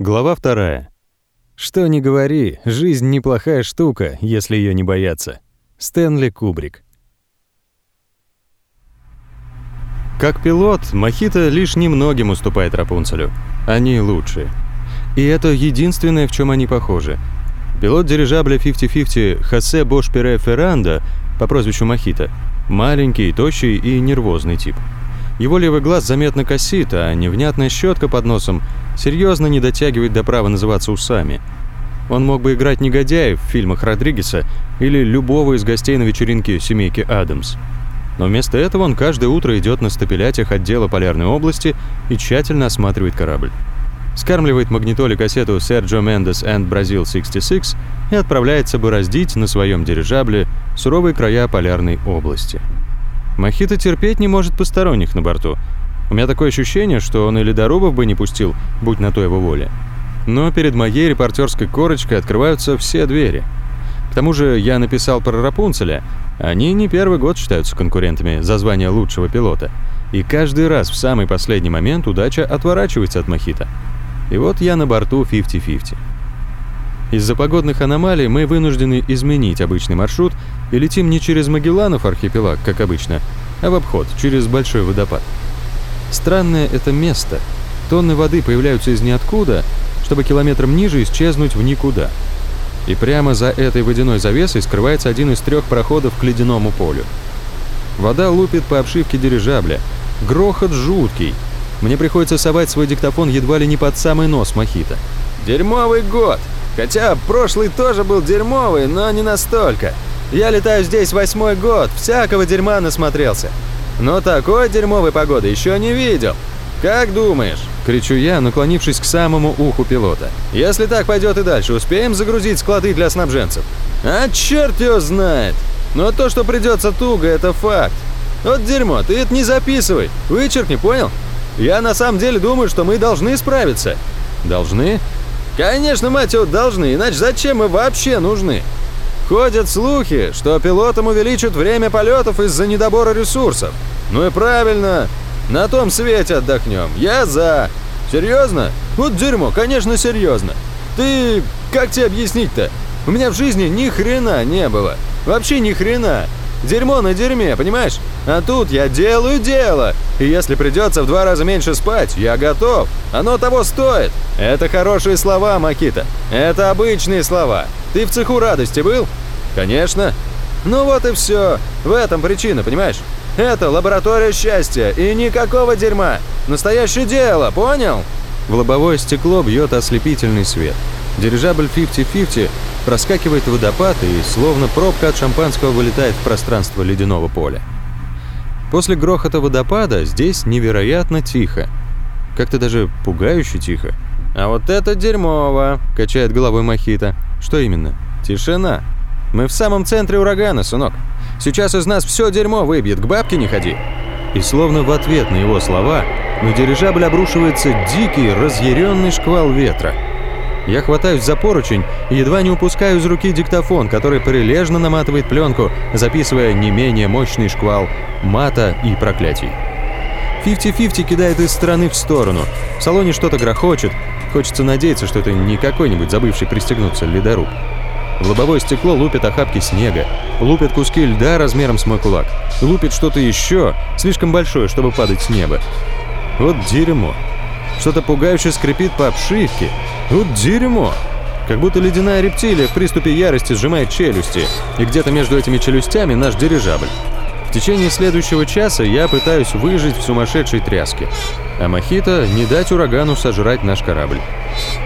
Глава вторая. Что ни говори, жизнь неплохая штука, если ее не бояться. Стэнли Кубрик. Как пилот, Мохито лишь немногим уступает Рапунцелю. Они лучшие. И это единственное, в чем они похожи. Пилот дирижабля 50-50 Хосе Бош Пере Ферранда по прозвищу Мохито маленький, тощий и нервозный тип. Его левый глаз заметно косит, а невнятная щетка под носом серьезно не дотягивает до права называться усами. Он мог бы играть негодяев в фильмах Родригеса или любого из гостей на вечеринке семейки Адамс. Но вместо этого он каждое утро идет на стапелятях отдела Полярной области и тщательно осматривает корабль. Скармливает магнитоле кассету Sergio Mendes and Brazil 66 и отправляется бороздить на своем дирижабле суровые края Полярной области. Мохито терпеть не может посторонних на борту. У меня такое ощущение, что он и ледорубов бы не пустил, будь на то его воля. Но перед моей репортерской корочкой открываются все двери. К тому же я написал про Рапунцеля. Они не первый год считаются конкурентами за звание лучшего пилота. И каждый раз в самый последний момент удача отворачивается от Мохито. И вот я на борту 50-50. Из-за погодных аномалий мы вынуждены изменить обычный маршрут и летим не через Магелланов архипелаг, как обычно, а в обход, через большой водопад. Странное это место. Тонны воды появляются из ниоткуда, чтобы километром ниже исчезнуть в никуда. И прямо за этой водяной завесой скрывается один из трех проходов к ледяному полю. Вода лупит по обшивке дирижабля. Грохот жуткий. Мне приходится совать свой диктофон едва ли не под самый нос Мохито. «Дерьмовый год!» Хотя прошлый тоже был дерьмовый, но не настолько. Я летаю здесь восьмой год, всякого дерьма насмотрелся. Но такой дерьмовой погоды еще не видел. Как думаешь?» Кричу я, наклонившись к самому уху пилота. «Если так пойдет и дальше, успеем загрузить склады для снабженцев?» «А черт его знает! Но то, что придется туго, это факт. Вот дерьмо, ты это не записывай. Вычеркни, понял? Я на самом деле думаю, что мы должны справиться». «Должны?» Конечно, мать его, должны, иначе зачем мы вообще нужны? Ходят слухи, что пилотам увеличат время полетов из-за недобора ресурсов. Ну и правильно, на том свете отдохнем. Я за. Серьезно? Вот дерьмо, конечно, серьезно. Ты... как тебе объяснить-то? У меня в жизни ни хрена не было. Вообще ни хрена. Дерьмо на дерьме, понимаешь? А тут я делаю дело. И если придется в два раза меньше спать, я готов. Оно того стоит. Это хорошие слова, Макита. Это обычные слова. Ты в цеху радости был? Конечно. Ну вот и все. В этом причина, понимаешь? Это лаборатория счастья и никакого дерьма. Настоящее дело, понял? В лобовое стекло бьет ослепительный свет. Дирижабль 50-50 проскакивает водопад и, словно пробка от шампанского, вылетает в пространство ледяного поля. После грохота водопада здесь невероятно тихо. Как-то даже пугающе тихо. «А вот это дерьмово!» – качает головой Мохито. «Что именно?» «Тишина. Мы в самом центре урагана, сынок. Сейчас из нас все дерьмо выбьет, к бабке не ходи». И словно в ответ на его слова на дирижабль обрушивается дикий, разъяренный шквал ветра – я хватаюсь за поручень и едва не упускаю из руки диктофон, который прилежно наматывает пленку, записывая не менее мощный шквал мата и проклятий. 50-50 кидает из стороны в сторону. В салоне что-то грохочет. Хочется надеяться, что это не какой-нибудь забывший пристегнуться ледоруб. В лобовое стекло лупят охапки снега, лупят куски льда размером с мой кулак, лупит что-то еще, слишком большое, чтобы падать с неба. Вот дерьмо. Что-то пугающе скрипит по обшивке. Вот дерьмо! Как будто ледяная рептилия в приступе ярости сжимает челюсти, и где-то между этими челюстями наш дирижабль. В течение следующего часа я пытаюсь выжить в сумасшедшей тряске, а Мохито не дать урагану сожрать наш корабль.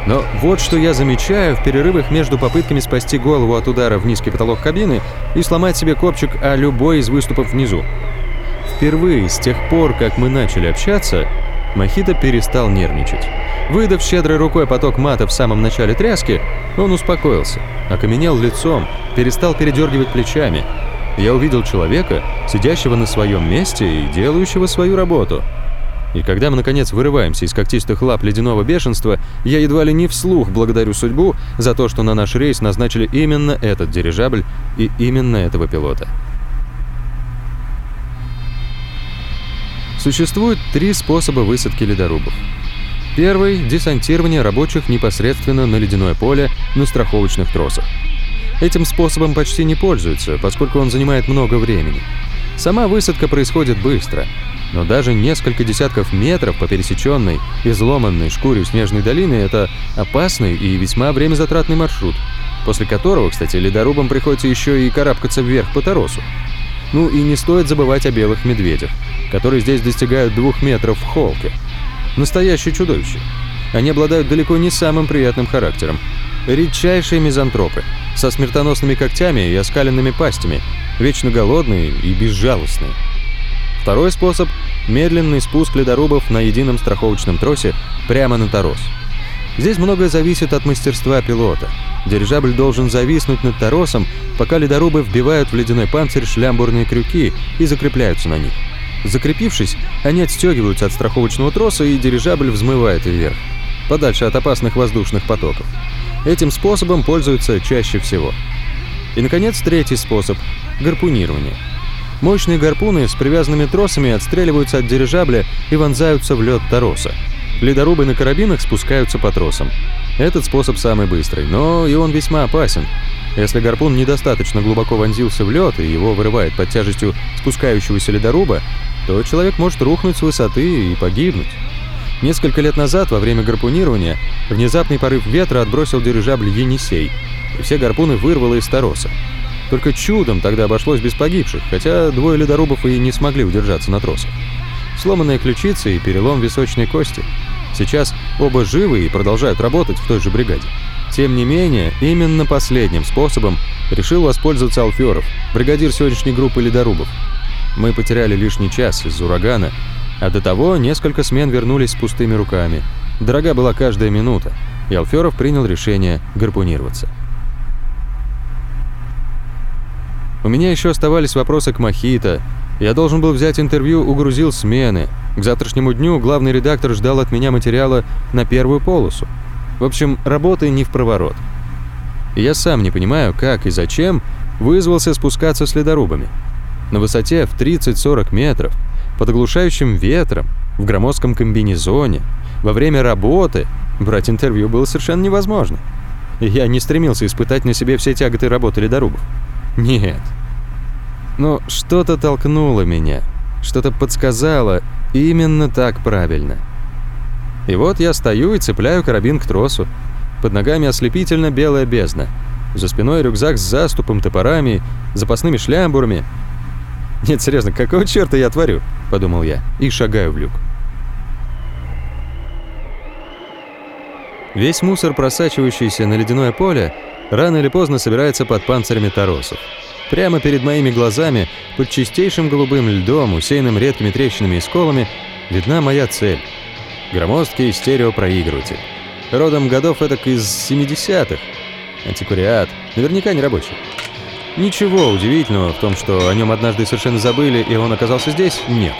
Но вот что я замечаю в перерывах между попытками спасти голову от удара в низкий потолок кабины и сломать себе копчик о любой из выступов внизу. Впервые с тех пор, как мы начали общаться, Мохито перестал нервничать. Выдав щедрой рукой поток мата в самом начале тряски, он успокоился, окаменел лицом, перестал передергивать плечами. Я увидел человека, сидящего на своем месте и делающего свою работу. И когда мы, наконец, вырываемся из когтистых лап ледяного бешенства, я едва ли не вслух благодарю судьбу за то, что на наш рейс назначили именно этот дирижабль и именно этого пилота. Существует три способа высадки ледорубов. Первый – десантирование рабочих непосредственно на ледяное поле на страховочных тросах. Этим способом почти не пользуются, поскольку он занимает много времени. Сама высадка происходит быстро, но даже несколько десятков метров по пересеченной, изломанной шкуре снежной долины – это опасный и весьма времязатратный маршрут, после которого, кстати, ледорубам приходится еще и карабкаться вверх по торосу. Ну и не стоит забывать о белых медведях, которые здесь достигают двух метров в холке – Настоящие чудовища. Они обладают далеко не самым приятным характером. Редчайшие мизантропы, со смертоносными когтями и оскаленными пастями, вечно голодные и безжалостные. Второй способ – медленный спуск ледорубов на едином страховочном тросе прямо на торос. Здесь многое зависит от мастерства пилота. Дирижабль должен зависнуть над торосом, пока ледорубы вбивают в ледяной панцирь шлямбурные крюки и закрепляются на них. Закрепившись, они отстегиваются от страховочного троса, и дирижабль взмывает вверх, подальше от опасных воздушных потоков. Этим способом пользуются чаще всего. И, наконец, третий способ – гарпунирование. Мощные гарпуны с привязанными тросами отстреливаются от дирижабля и вонзаются в лед тороса. Ледорубы на карабинах спускаются по тросам. Этот способ самый быстрый, но и он весьма опасен. Если гарпун недостаточно глубоко вонзился в лед и его вырывает под тяжестью спускающегося ледоруба, то человек может рухнуть с высоты и погибнуть. Несколько лет назад, во время гарпунирования, внезапный порыв ветра отбросил дирижабль «Енисей», и все гарпуны вырвало из Тароса. Только чудом тогда обошлось без погибших, хотя двое ледорубов и не смогли удержаться на тросах. Сломанная ключица и перелом височной кости. Сейчас оба живы и продолжают работать в той же бригаде. Тем не менее, именно последним способом решил воспользоваться Алферов, бригадир сегодняшней группы ледорубов. Мы потеряли лишний час из-за урагана, а до того несколько смен вернулись с пустыми руками. Дорога была каждая минута, и Алферов принял решение гарпунироваться. У меня еще оставались вопросы к Махита. Я должен был взять интервью у грузил смены. К завтрашнему дню главный редактор ждал от меня материала на первую полосу. В общем, работы не в проворот. Я сам не понимаю, как и зачем вызвался спускаться с ледорубами на высоте в 30-40 метров, под оглушающим ветром, в громоздком комбинезоне, во время работы, брать интервью было совершенно невозможно. Я не стремился испытать на себе все тяготы работы ледорубов. Нет. Но что-то толкнуло меня, что-то подсказало, именно так правильно. И вот я стою и цепляю карабин к тросу. Под ногами ослепительно белая бездна. За спиной рюкзак с заступом, топорами, запасными шлямбурами — «Нет, серьезно, какого черта я творю?» – подумал я и шагаю в люк. Весь мусор, просачивающийся на ледяное поле, рано или поздно собирается под панцирями торосов. Прямо перед моими глазами, под чистейшим голубым льдом, усеянным редкими трещинами и сколами, видна моя цель – громоздкий стереопроигрыватель. Родом годов этак из 70-х. Антиквариат, наверняка не рабочий. Ничего удивительного в том, что о нем однажды совершенно забыли, и он оказался здесь, нет.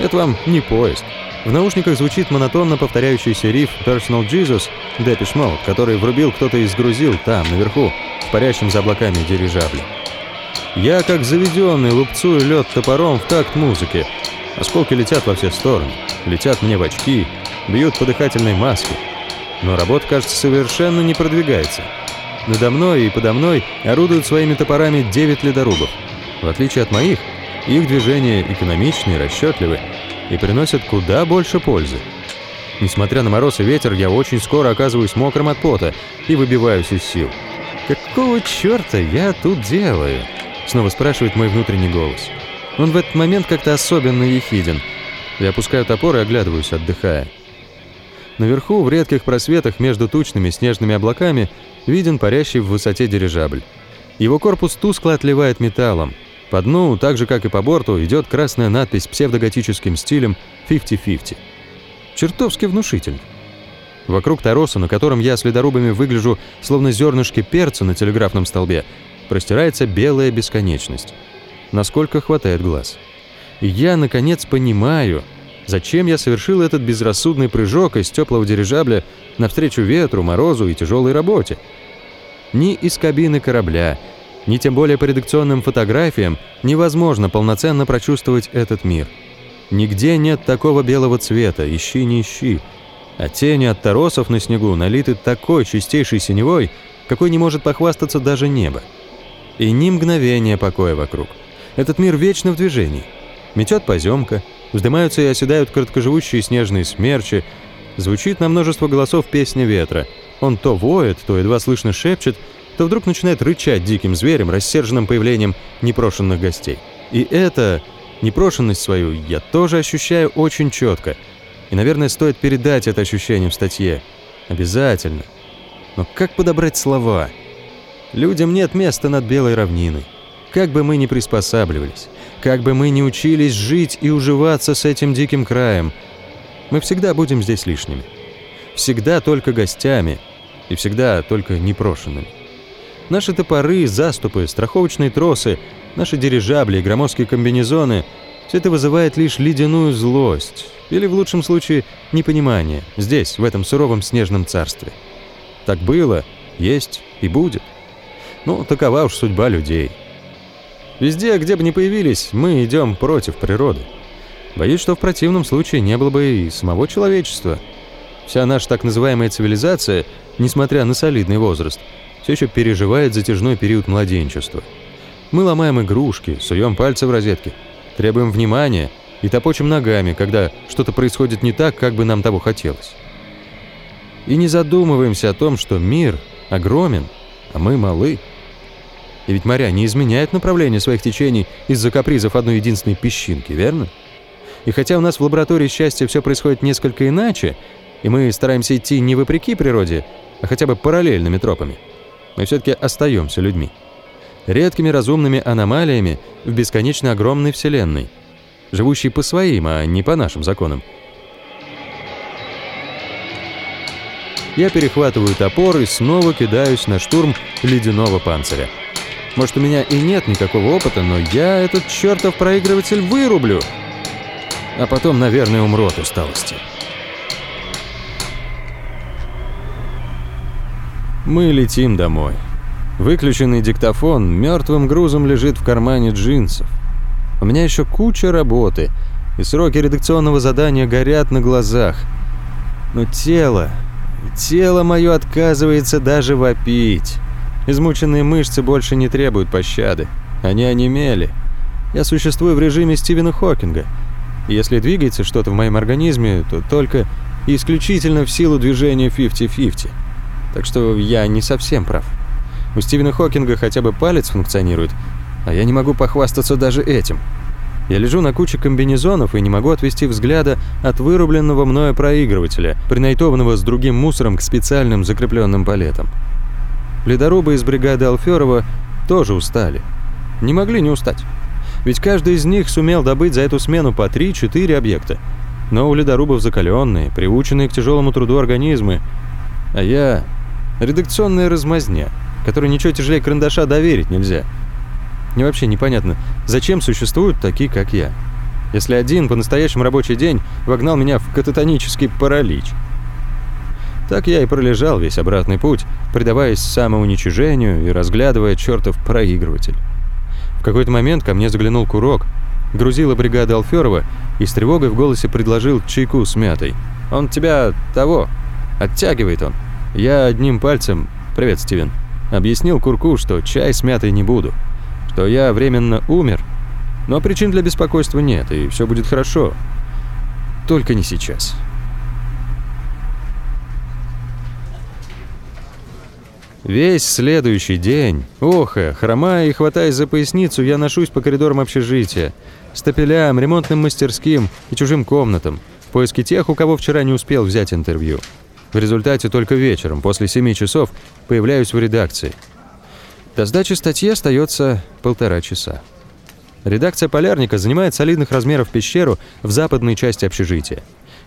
Это вам не поезд. В наушниках звучит монотонно повторяющийся риф Personal Jesus Depeche Mode, который врубил кто-то из грузил там, наверху, в парящем за облаками дирижабле. Я, как заведенный, лупцую лед топором в такт музыки. Осколки летят во все стороны, летят мне в очки, бьют по дыхательной маске. Но работа, кажется, совершенно не продвигается. Надо мной и подо мной орудуют своими топорами 9 ледорубов. В отличие от моих, их движения экономичны и расчетливы и приносят куда больше пользы. Несмотря на мороз и ветер, я очень скоро оказываюсь мокрым от пота и выбиваюсь из сил. «Какого черта я тут делаю?» Снова спрашивает мой внутренний голос. Он в этот момент как-то особенно ехиден. Я опускаю топор и оглядываюсь, отдыхая. Наверху, в редких просветах между тучными снежными облаками, виден парящий в высоте дирижабль. Его корпус тускло отливает металлом. По дну, так же как и по борту, идет красная надпись псевдоготическим стилем «50-50». Чертовски внушительно. Вокруг Тароса, на котором я с ледорубами выгляжу словно зернышки перца на телеграфном столбе, простирается белая бесконечность. Насколько хватает глаз. И я, наконец, понимаю, зачем я совершил этот безрассудный прыжок из теплого дирижабля навстречу ветру, морозу и тяжелой работе. Ни из кабины корабля, ни тем более по редакционным фотографиям невозможно полноценно прочувствовать этот мир. Нигде нет такого белого цвета, ищи не ищи. а тени от торосов на снегу налиты такой чистейшей синевой, какой не может похвастаться даже небо. И ни мгновения покоя вокруг. Этот мир вечно в движении. Метет поземка, вздымаются и оседают короткоживущие снежные смерчи, звучит на множество голосов песня ветра. Он то воет, то едва слышно шепчет, то вдруг начинает рычать диким зверем, рассерженным появлением непрошенных гостей. И это, непрошенность свою, я тоже ощущаю очень четко. И, наверное, стоит передать это ощущение в статье. Обязательно. Но как подобрать слова? Людям нет места над белой равниной. Как бы мы ни приспосабливались, как бы мы ни учились жить и уживаться с этим диким краем, мы всегда будем здесь лишними. Всегда только гостями и всегда только непрошенными. Наши топоры, заступы, страховочные тросы, наши дирижабли и громоздкие комбинезоны – все это вызывает лишь ледяную злость или, в лучшем случае, непонимание здесь, в этом суровом снежном царстве. Так было, есть и будет. Ну, такова уж судьба людей. Везде, где бы ни появились, мы идем против природы. Боюсь, что в противном случае не было бы и самого человечества. Вся наша так называемая цивилизация, несмотря на солидный возраст – все еще переживает затяжной период младенчества. Мы ломаем игрушки, суем пальцы в розетки, требуем внимания и топочем ногами, когда что-то происходит не так, как бы нам того хотелось. И не задумываемся о том, что мир огромен, а мы малы. И ведь моря не изменяют направление своих течений из-за капризов одной единственной песчинки, верно? И хотя у нас в лаборатории счастья все происходит несколько иначе, и мы стараемся идти не вопреки природе, а хотя бы параллельными тропами – мы все-таки остаемся людьми. Редкими разумными аномалиями в бесконечно огромной Вселенной, живущей по своим, а не по нашим законам. Я перехватываю топор и снова кидаюсь на штурм ледяного панциря. Может, у меня и нет никакого опыта, но я этот чертов проигрыватель вырублю. А потом, наверное, умру от усталости. Мы летим домой. Выключенный диктофон мертвым грузом лежит в кармане джинсов. У меня еще куча работы, и сроки редакционного задания горят на глазах. Но тело, тело мое отказывается даже вопить. Измученные мышцы больше не требуют пощады. Они онемели. Я существую в режиме Стивена Хокинга. Если двигается что-то в моем организме, то только исключительно в силу движения 50-50. Так что я не совсем прав. У Стивена Хокинга хотя бы палец функционирует, а я не могу похвастаться даже этим. Я лежу на куче комбинезонов и не могу отвести взгляда от вырубленного мною проигрывателя, принайтованного с другим мусором к специальным закрепленным палетам. Ледорубы из бригады Алферова тоже устали. Не могли не устать. Ведь каждый из них сумел добыть за эту смену по 3-4 объекта. Но у ледорубов закаленные, приученные к тяжелому труду организмы. А я Редакционная размазня, которой ничего тяжелее карандаша доверить нельзя. Мне вообще непонятно, зачем существуют такие, как я. Если один по-настоящему рабочий день вогнал меня в кататонический паралич. Так я и пролежал весь обратный путь, предаваясь самоуничижению и разглядывая чертов проигрыватель. В какой-то момент ко мне заглянул курок, грузила бригада Алферова и с тревогой в голосе предложил чайку с мятой. «Он тебя того, оттягивает он». Я одним пальцем, привет, Стивен, объяснил Курку, что чай с мятой не буду, что я временно умер, но причин для беспокойства нет, и все будет хорошо. Только не сейчас. Весь следующий день, охо, хромая и хватаясь за поясницу, я ношусь по коридорам общежития, стапелям, ремонтным мастерским и чужим комнатам, в поиске тех, у кого вчера не успел взять интервью. В результате только вечером, после 7 часов, появляюсь в редакции. До сдачи статьи остается полтора часа. Редакция «Полярника» занимает солидных размеров пещеру в западной части общежития.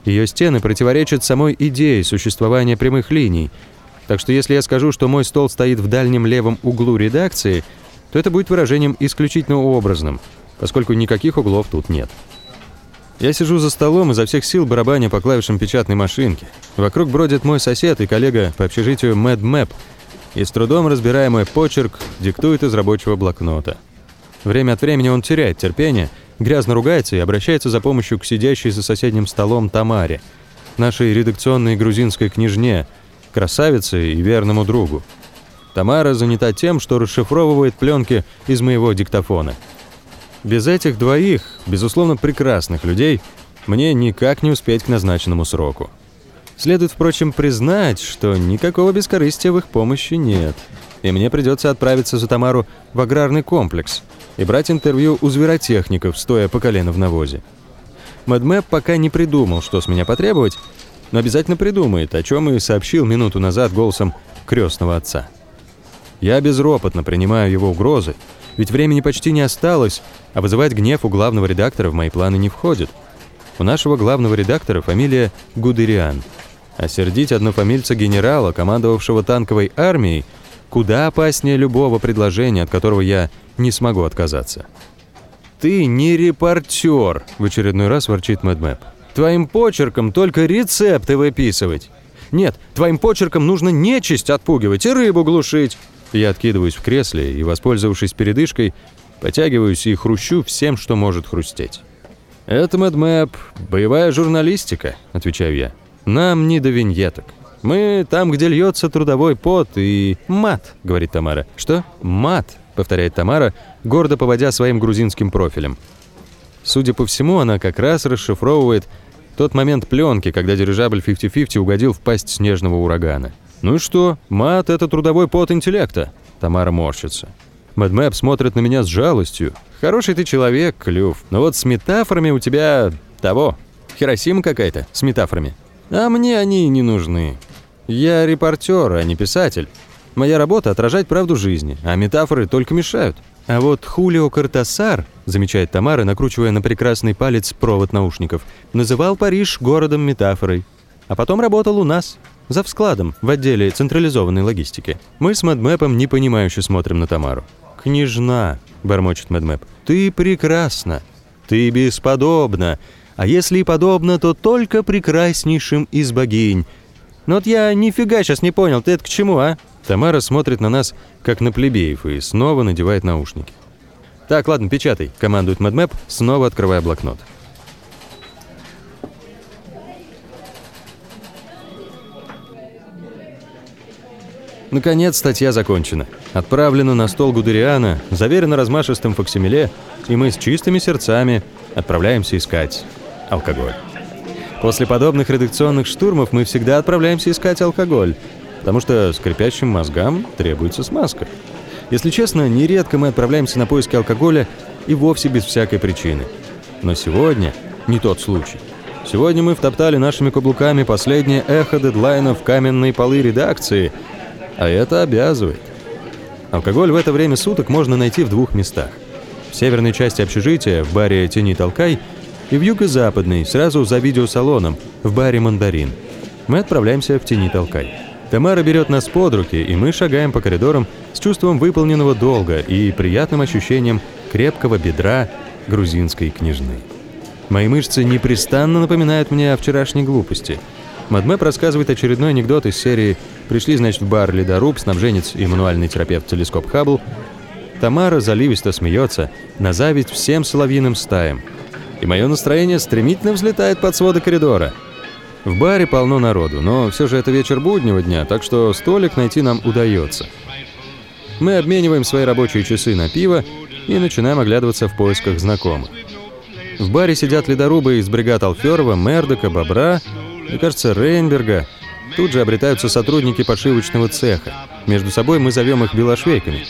Ее стены противоречат самой идее существования прямых линий, так что если я скажу, что мой стол стоит в дальнем левом углу редакции, то это будет выражением исключительно образным, поскольку никаких углов тут нет. Я сижу за столом изо всех сил барабаня по клавишам печатной машинки. Вокруг бродит мой сосед и коллега по общежитию Мэд Мэп, и с трудом разбирая мой почерк, диктует из рабочего блокнота. Время от времени он теряет терпение, грязно ругается и обращается за помощью к сидящей за соседним столом Тамаре. нашей редакционной грузинской княжне, красавице и верному другу. Тамара занята тем, что расшифровывает пленки из моего диктофона. Без этих двоих, безусловно, прекрасных людей, мне никак не успеть к назначенному сроку. Следует, впрочем, признать, что никакого бескорыстия в их помощи нет. И мне придется отправиться за Тамару в аграрный комплекс и брать интервью у зверотехников, стоя по колено в навозе. Мэдмэп пока не придумал, что с меня потребовать, но обязательно придумает, о чем и сообщил минуту назад голосом крестного отца. Я безропотно принимаю его угрозы, ведь времени почти не осталось, а вызывать гнев у главного редактора в мои планы не входит. У нашего главного редактора фамилия Гудериан – а сердить однофамильца генерала, командовавшего танковой армией, куда опаснее любого предложения, от которого я не смогу отказаться. «Ты не репортер», — в очередной раз ворчит Мэдмэп. «Твоим почерком только рецепты выписывать. Нет, твоим почерком нужно нечисть отпугивать и рыбу глушить». Я откидываюсь в кресле и, воспользовавшись передышкой, потягиваюсь и хрущу всем, что может хрустеть. «Это, Мэдмэп, боевая журналистика», — отвечаю я. Нам не до виньеток. Мы там, где льется трудовой пот и мат, говорит Тамара. Что? Мат, повторяет Тамара, гордо поводя своим грузинским профилем. Судя по всему, она как раз расшифровывает тот момент пленки, когда дирижабль 50-50 угодил в пасть снежного урагана. «Ну и что? Мат — это трудовой пот интеллекта». Тамара морщится. Мэдмэп смотрит на меня с жалостью. «Хороший ты человек, Клюв, но вот с метафорами у тебя... того. Хиросима какая-то, с метафорами. А мне они не нужны. Я репортер, а не писатель. Моя работа — отражать правду жизни, а метафоры только мешают. А вот Хулио Картасар, замечает Тамара, накручивая на прекрасный палец провод наушников, называл Париж городом метафорой. А потом работал у нас, за вскладом, в отделе централизованной логистики. Мы с Мэдмэпом непонимающе смотрим на Тамару. «Княжна», — бормочет Мэдмэп, — «ты прекрасна, ты бесподобна, а если и подобно, то только прекраснейшим из богинь. Но вот я нифига сейчас не понял, ты это к чему, а? Тамара смотрит на нас, как на плебеев, и снова надевает наушники. «Так, ладно, печатай», — командует Мэдмэп, снова открывая блокнот. Наконец, статья закончена. Отправлена на стол Гудериана, заверена размашистым факсимиле, и мы с чистыми сердцами отправляемся искать алкоголь. После подобных редакционных штурмов мы всегда отправляемся искать алкоголь, потому что скрипящим мозгам требуется смазка. Если честно, нередко мы отправляемся на поиски алкоголя и вовсе без всякой причины. Но сегодня не тот случай. Сегодня мы втоптали нашими каблуками последнее эхо дедлайна в каменные полы редакции, а это обязывает. Алкоголь в это время суток можно найти в двух местах. В северной части общежития, в баре «Тяни толкай», и в юго-западный, сразу за видеосалоном, в баре «Мандарин». Мы отправляемся в тени толкай. Тамара берет нас под руки, и мы шагаем по коридорам с чувством выполненного долга и приятным ощущением крепкого бедра грузинской княжны. Мои мышцы непрестанно напоминают мне о вчерашней глупости. Мадмэп рассказывает очередной анекдот из серии «Пришли, значит, в бар ледоруб, снабженец и мануальный терапевт телескоп Хаббл». Тамара заливисто смеется на зависть всем соловьиным стаям – и мое настроение стремительно взлетает под своды коридора. В баре полно народу, но все же это вечер буднего дня, так что столик найти нам удается. Мы обмениваем свои рабочие часы на пиво и начинаем оглядываться в поисках знакомых. В баре сидят ледорубы из бригад Алферова, Мердока, Бобра и, кажется, Рейнберга. Тут же обретаются сотрудники подшивочного цеха. Между собой мы зовем их белошвейками.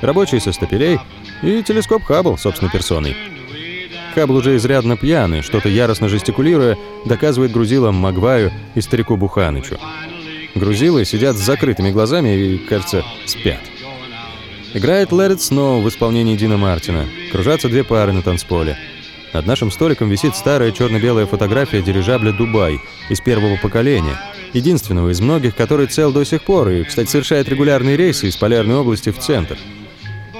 Рабочие со стапелей и телескоп Хаббл, собственно, персоной. Хаббл уже изрядно пьяный, что-то яростно жестикулируя, доказывает грузилам Магваю и старику Буханычу. Грузилы сидят с закрытыми глазами и, кажется, спят. Играет Лэрит Сноу в исполнении Дина Мартина. Кружатся две пары на танцполе. Над нашим столиком висит старая черно-белая фотография дирижабля «Дубай» из первого поколения, единственного из многих, который цел до сих пор и, кстати, совершает регулярные рейсы из полярной области в центр.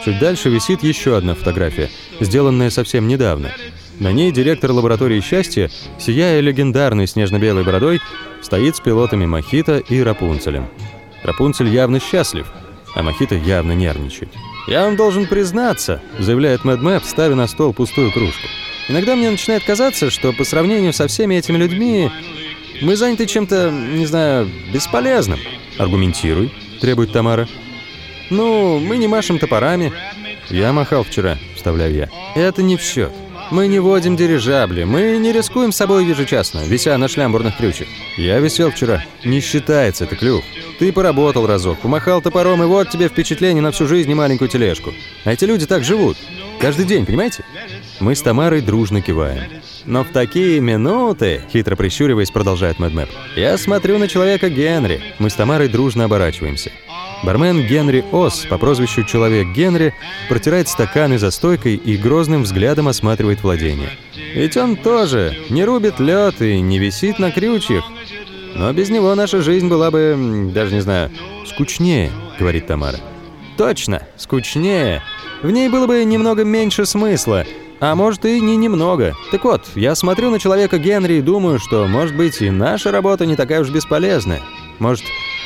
Чуть дальше висит еще одна фотография, сделанная совсем недавно. На ней директор лаборатории счастья, сияя легендарной снежно-белой бородой, стоит с пилотами Мохито и Рапунцелем. Рапунцель явно счастлив, а Мохито явно нервничает. «Я вам должен признаться», — заявляет Мэд Мэп, ставя на стол пустую кружку. «Иногда мне начинает казаться, что по сравнению со всеми этими людьми Мы заняты чем-то, не знаю, бесполезным. Аргументируй, требует Тамара. Ну, мы не машем топорами. Я махал вчера, вставляю я. Это не в счет. Мы не водим дирижабли, мы не рискуем собой ежечасно, вися на шлямбурных крючьях. Я висел вчера. Не считается это клюв. Ты поработал разок, помахал топором, и вот тебе впечатление на всю жизнь и маленькую тележку. А эти люди так живут. Каждый день, понимаете? Мы с Тамарой дружно киваем. Но в такие минуты, хитро прищуриваясь, продолжает Мэдмэп, я смотрю на человека Генри. Мы с Тамарой дружно оборачиваемся. Бармен Генри Ос по прозвищу Человек Генри протирает стаканы за стойкой и грозным взглядом осматривает владение. Ведь он тоже не рубит лед и не висит на крючьях. Но без него наша жизнь была бы, даже не знаю, скучнее, говорит Тамара. Точно, скучнее. В ней было бы немного меньше смысла, а может и не немного. Так вот, я смотрю на человека Генри и думаю, что, может быть, и наша работа не такая уж бесполезная. Может,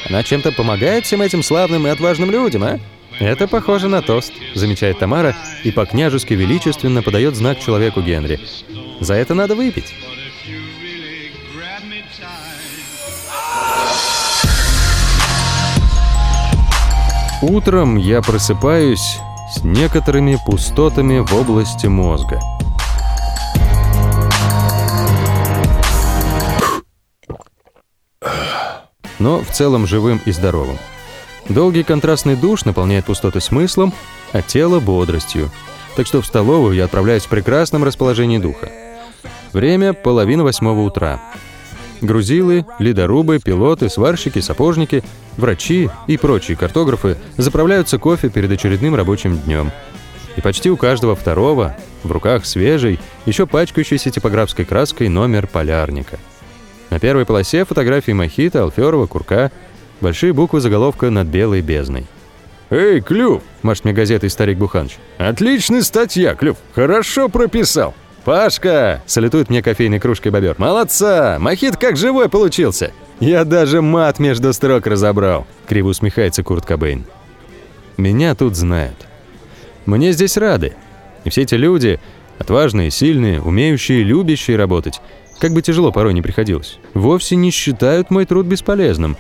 она чем-то помогает всем этим славным и отважным людям, а? Это похоже на тост, замечает Тамара и по-княжески величественно подает знак человеку Генри. За это надо выпить. Утром я просыпаюсь с некоторыми пустотами в области мозга. Но в целом живым и здоровым. Долгий контрастный душ наполняет пустоты смыслом, а тело – бодростью. Так что в столовую я отправляюсь в прекрасном расположении духа. Время – половина восьмого утра. Грузилы, ледорубы, пилоты, сварщики, сапожники, врачи и прочие картографы заправляются кофе перед очередным рабочим днем. И почти у каждого второго в руках свежий, еще пачкающийся типографской краской номер полярника. На первой полосе фотографии Мохито, Алферова, Курка, большие буквы заголовка над белой бездной. «Эй, Клюв!» – машет мне газетой старик Буханыч. «Отличная статья, Клюв! Хорошо прописал!» «Пашка!» – салютует мне кофейной кружкой бобер. «Молодца! Мохит как живой получился!» «Я даже мат между строк разобрал!» – криво усмехается Курт Кобейн. «Меня тут знают. Мне здесь рады. И все эти люди, отважные, сильные, умеющие, любящие работать, как бы тяжело порой не приходилось, вовсе не считают мой труд бесполезным.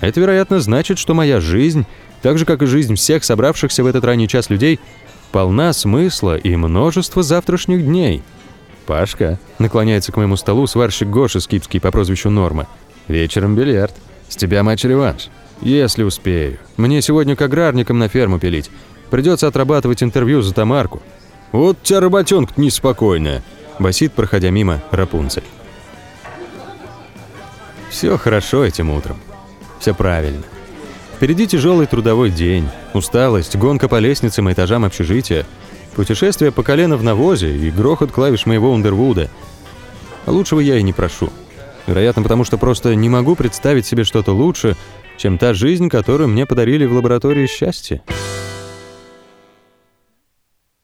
Это, вероятно, значит, что моя жизнь, так же, как и жизнь всех собравшихся в этот ранний час людей, полна смысла и множества завтрашних дней. Пашка наклоняется к моему столу сварщик Гоша Скипский по прозвищу Норма. Вечером бильярд. С тебя матч-реванш. Если успею. Мне сегодня к аграрникам на ферму пилить. Придется отрабатывать интервью за Тамарку. Вот тебя работенка неспокойная. Басит, проходя мимо, Рапунцель. Все хорошо этим утром. Все правильно. Впереди тяжелый трудовой день, усталость, гонка по лестницам и этажам общежития, путешествие по колено в навозе и грохот клавиш моего Ундервуда. лучшего я и не прошу. Вероятно, потому что просто не могу представить себе что-то лучше, чем та жизнь, которую мне подарили в лаборатории счастья.